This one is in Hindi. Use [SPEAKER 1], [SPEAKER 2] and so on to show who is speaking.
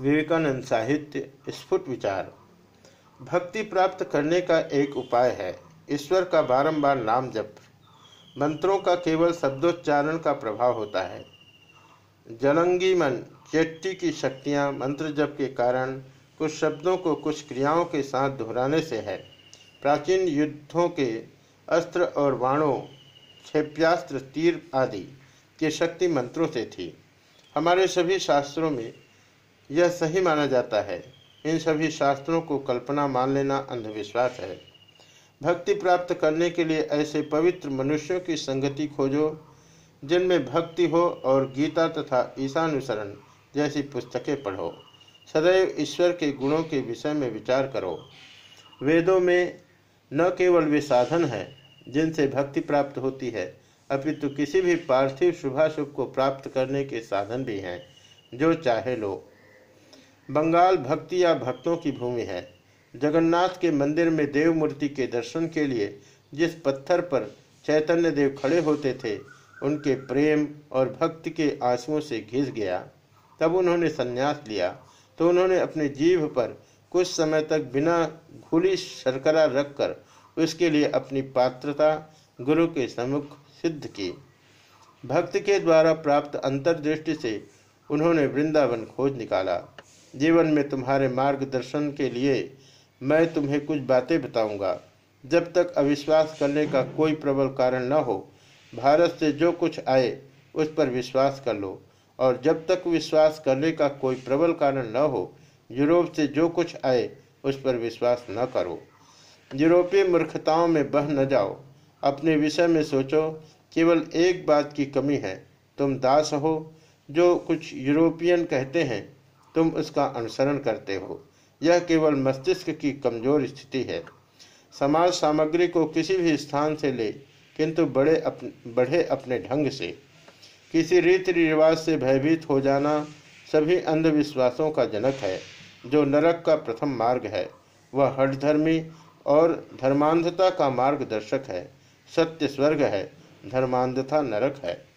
[SPEAKER 1] विवेकानंद साहित्य, स्फुट विचार। भक्ति प्राप्त करने का एक उपाय है। ईश्वर का बारंबार नाम जप। मंत्रों का केवल शब्दोच्चारण का प्रभाव होता है। जलंगी मन, चेट्टी की शक्तियाँ मंत्र जप के कारण कुछ शब्दों को कुछ क्रियाओं के साथ दोहराने से है। प्राचीन युद्धों के अस्त्र और वाणों क्षेप्यास्त्र, तीर आदि की शक्ति मंत्रों से थी। हमारे सभी शास्त्रों में यह सही माना जाता है। इन सभी शास्त्रों को कल्पना मान लेना अंधविश्वास है। भक्ति प्राप्त करने के लिए ऐसे पवित्र मनुष्यों की संगति खोजो, जिनमें भक्ति हो और गीता तथा ईशानुसरण जैसी पुस्तकें पढ़ो। सदैव ईश्वर के गुणों के विषय में विचार करो। वेदों में न केवल वे साधन है, जिनसे भक्ति प्राप्त होती है, अपितु किसी भी पार्थिव शुभाशुभ को प्राप्त करने के साधन भी हैं, जो चाहे लो। बंगाल भक्ति या भक्तों की भूमि है। जगन्नाथ के मंदिर में देव मूर्ति के दर्शन के लिए जिस पत्थर पर चैतन्य देव खड़े होते थे, उनके प्रेम और भक्ति के आंसुओं से घिस गया। तब उन्होंने संन्यास लिया। तो उन्होंने अपने जीव पर कुछ समय तक बिना घुली शर्करा रखकर उसके लिए अपनी पात्रता गुरु के सम्मुख सिद्ध की। भक्त के द्वारा प्राप्त अंतर्दृष्टि से उन्होंने वृंदावन खोज निकाला। जीवन में तुम्हारे मार्गदर्शन के लिए मैं तुम्हें कुछ बातें बताऊँगा। जब तक अविश्वास करने का कोई प्रबल कारण न हो, भारत से जो कुछ आए, उस पर विश्वास कर लो। और जब तक विश्वास करने का कोई प्रबल कारण न हो, यूरोप से जो कुछ आए, उस पर विश्वास न करो। यूरोपीय मूर्खताओं में बह न जाओ। अपने विषय में सोचो, केवल एक बात की कमी है, तुम दास हो, जो कुछ यूरोपियन कहते हैं। तुम उसका अनुसरण करते हो। यह केवल मस्तिष्क की कमज़ोर स्थिति है। समाज सामग्री को किसी भी स्थान से ले, किंतु बड़े अपने बढ़े अपने ढंग से। किसी रीति रिवाज से भयभीत हो जाना सभी अंधविश्वासों का जनक है, जो नरक का प्रथम मार्ग है। वह हठधर्मी और धर्मांधता का मार्गदर्शक है। सत्य स्वर्ग है, धर्मांधता नरक है।